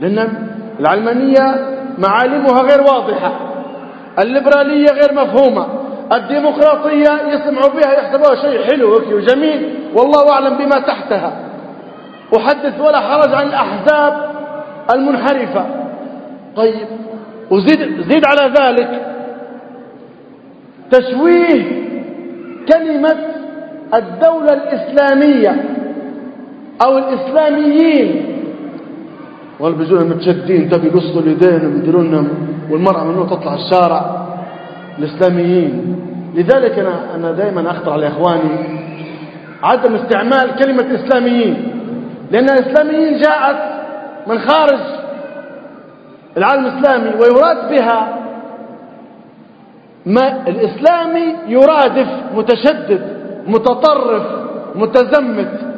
لأن العلمانية معالمها غير واضحة الليبرالية غير مفهومة الديمقراطية يسمعوا بها يحسبوها شيء حلو وجميل والله أعلم بما تحتها أحدث ولا حرج عن الأحزاب المنحرفة. طيب وزيد زيد على ذلك تشويه كلمة الدولة الإسلامية أو الإسلاميين. والله بيجونا متشدين تبي يقصوا اليدين ويديرون والمرأة منه تطلع الشارع. الإسلاميين. لذلك أنا, أنا دائما أخطر على إخواني عدم استعمال كلمة إسلاميين. لأن الإسلاميين جاءت من خارج العالم الإسلامي ويراد بها ما الإسلامي يرادف متشدد متطرف متزمت.